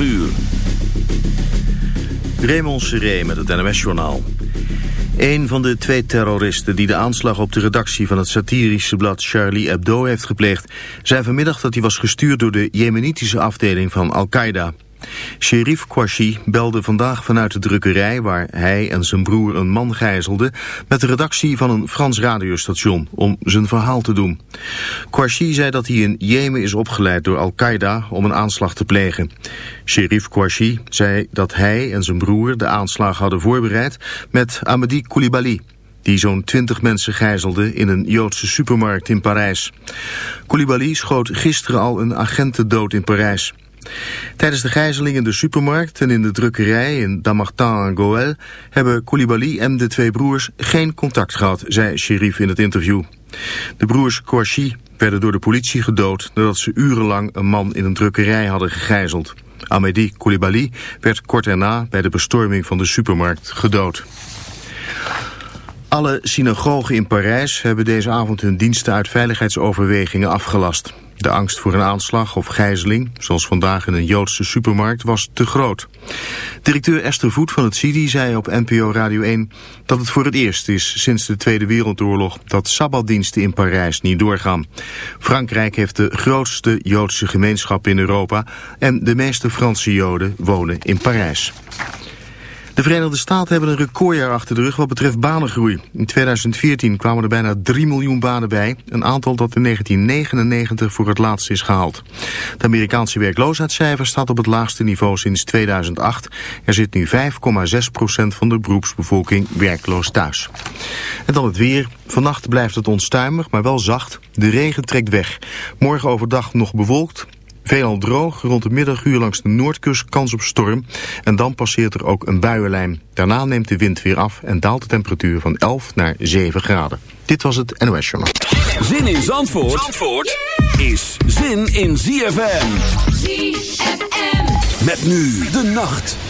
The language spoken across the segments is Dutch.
uur. Raymond Seré met het NMS-journaal. Een van de twee terroristen die de aanslag op de redactie van het satirische blad Charlie Hebdo heeft gepleegd... zei vanmiddag dat hij was gestuurd door de jemenitische afdeling van Al-Qaeda. Sherif Kouachi belde vandaag vanuit de drukkerij waar hij en zijn broer een man gijzelden met de redactie van een Frans radiostation om zijn verhaal te doen. Kouachi zei dat hij in Jemen is opgeleid door Al-Qaeda om een aanslag te plegen. Sherif Kouachi zei dat hij en zijn broer de aanslag hadden voorbereid met Amadi Koulibaly die zo'n twintig mensen gijzelde in een Joodse supermarkt in Parijs. Koulibaly schoot gisteren al een agenten dood in Parijs. Tijdens de gijzeling in de supermarkt en in de drukkerij in Damartin en Goël hebben Koulibaly en de twee broers geen contact gehad, zei Sherif in het interview. De broers Kouachi werden door de politie gedood nadat ze urenlang een man in een drukkerij hadden gegijzeld. Amédi Koulibaly werd kort erna bij de bestorming van de supermarkt gedood. Alle synagogen in Parijs hebben deze avond hun diensten uit veiligheidsoverwegingen afgelast. De angst voor een aanslag of gijzeling, zoals vandaag in een Joodse supermarkt, was te groot. Directeur Esther Voet van het CIDI zei op NPO Radio 1 dat het voor het eerst is sinds de Tweede Wereldoorlog dat sabbatdiensten in Parijs niet doorgaan. Frankrijk heeft de grootste Joodse gemeenschap in Europa en de meeste Franse Joden wonen in Parijs. De Verenigde Staten hebben een recordjaar achter de rug wat betreft banengroei. In 2014 kwamen er bijna 3 miljoen banen bij, een aantal dat in 1999 voor het laatst is gehaald. Het Amerikaanse werkloosheidscijfer staat op het laagste niveau sinds 2008. Er zit nu 5,6% van de beroepsbevolking werkloos thuis. En dan het weer. Vannacht blijft het onstuimig, maar wel zacht. De regen trekt weg. Morgen overdag nog bewolkt. Veelal droog, rond de middaguur langs de noordkust kans op storm. En dan passeert er ook een buienlijn. Daarna neemt de wind weer af en daalt de temperatuur van 11 naar 7 graden. Dit was het NOS Journal. Zin in Zandvoort, Zandvoort is zin in ZFM. ZFM. Met nu de nacht.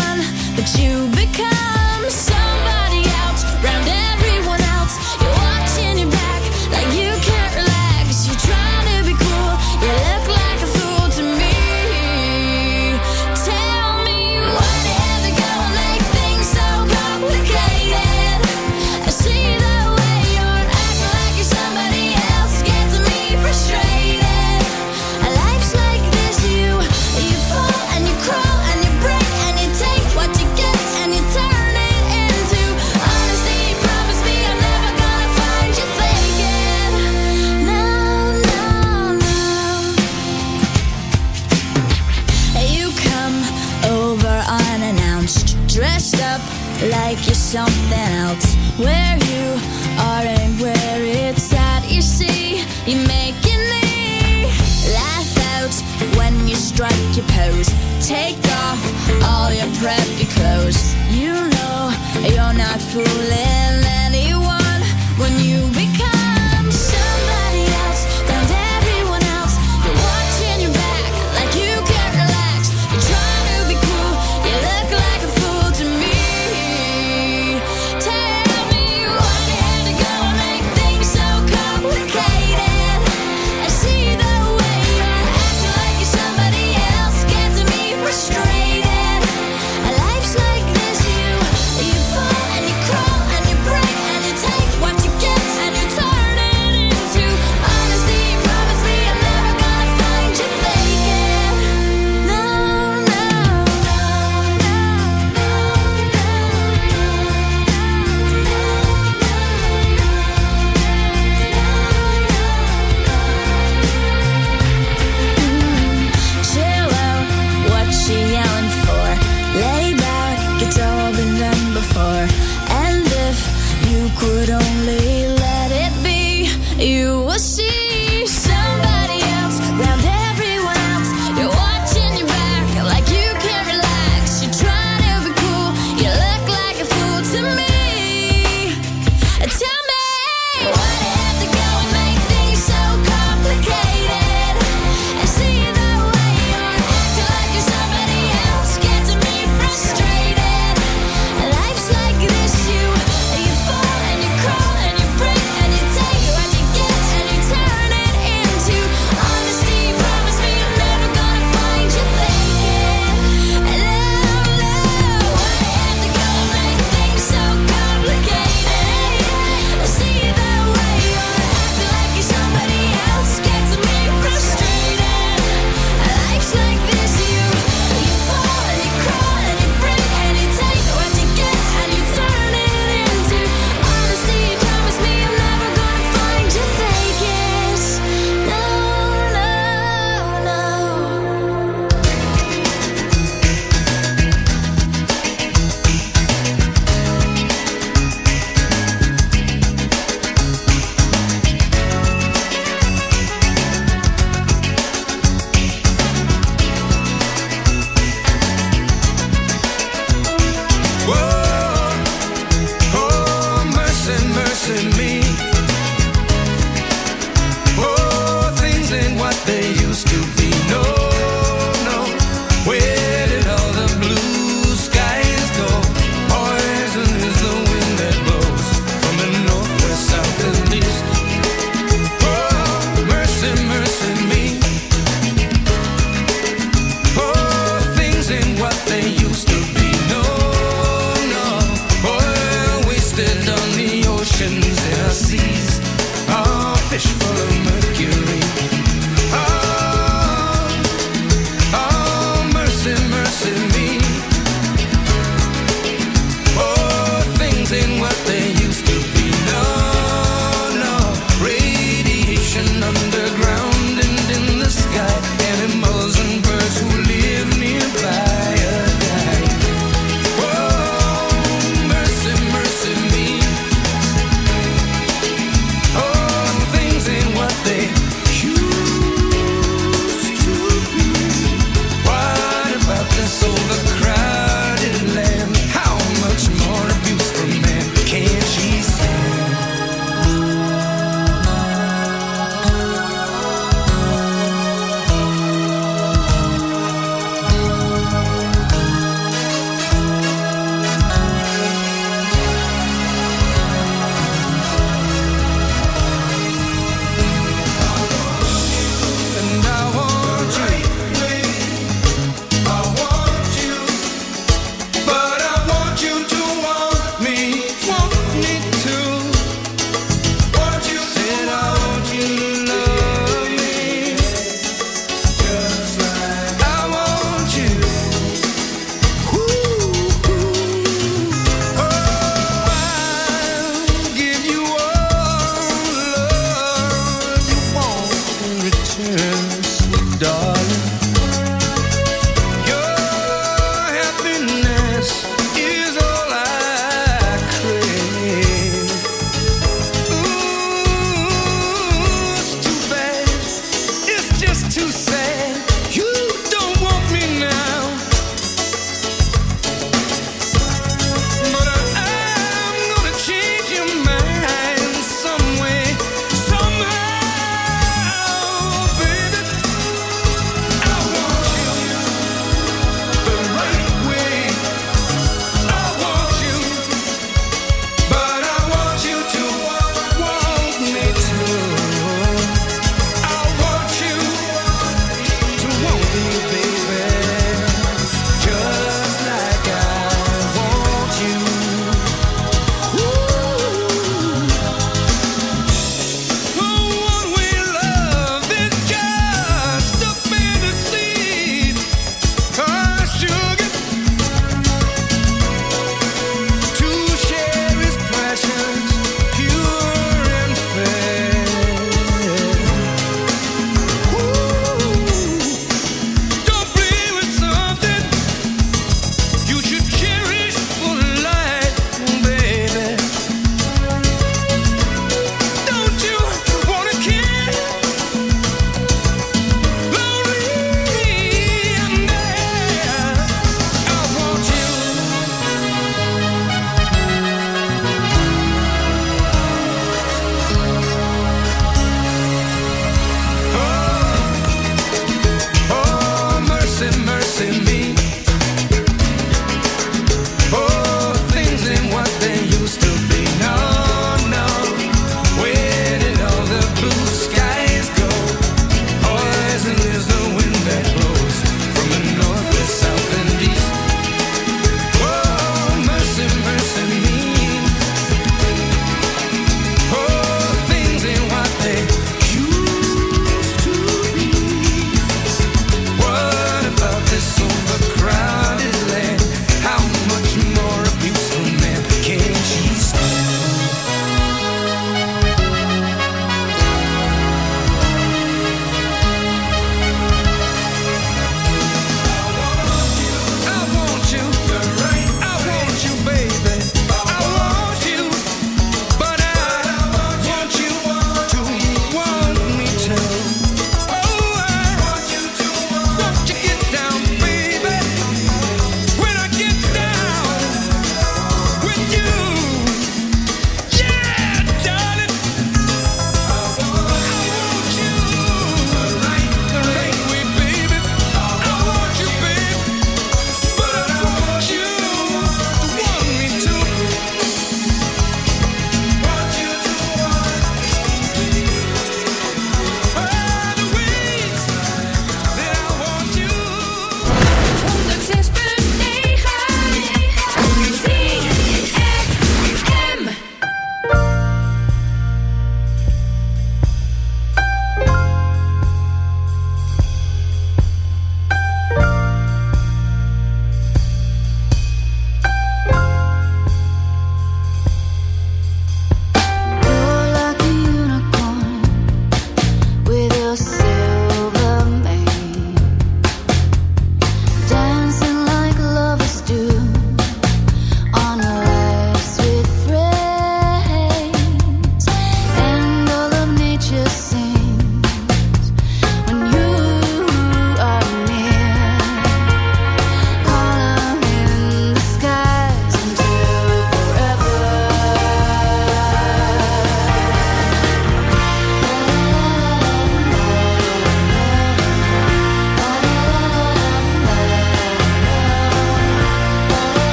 something else. Where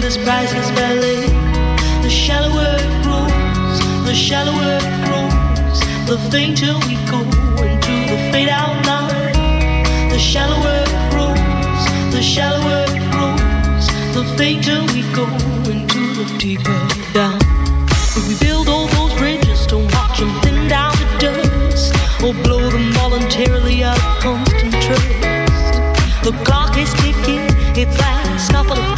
this priceless ballet. The shallower it grows, the shallower it grows, the fainter we go into the fade out line. The shallower it grows, the shallower it grows, the fainter we go into the deeper down. If we build all those bridges, don't watch them thin down to dust, or blow them voluntarily out of constant trust. The clock is ticking, its last couple of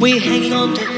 we're hanging on to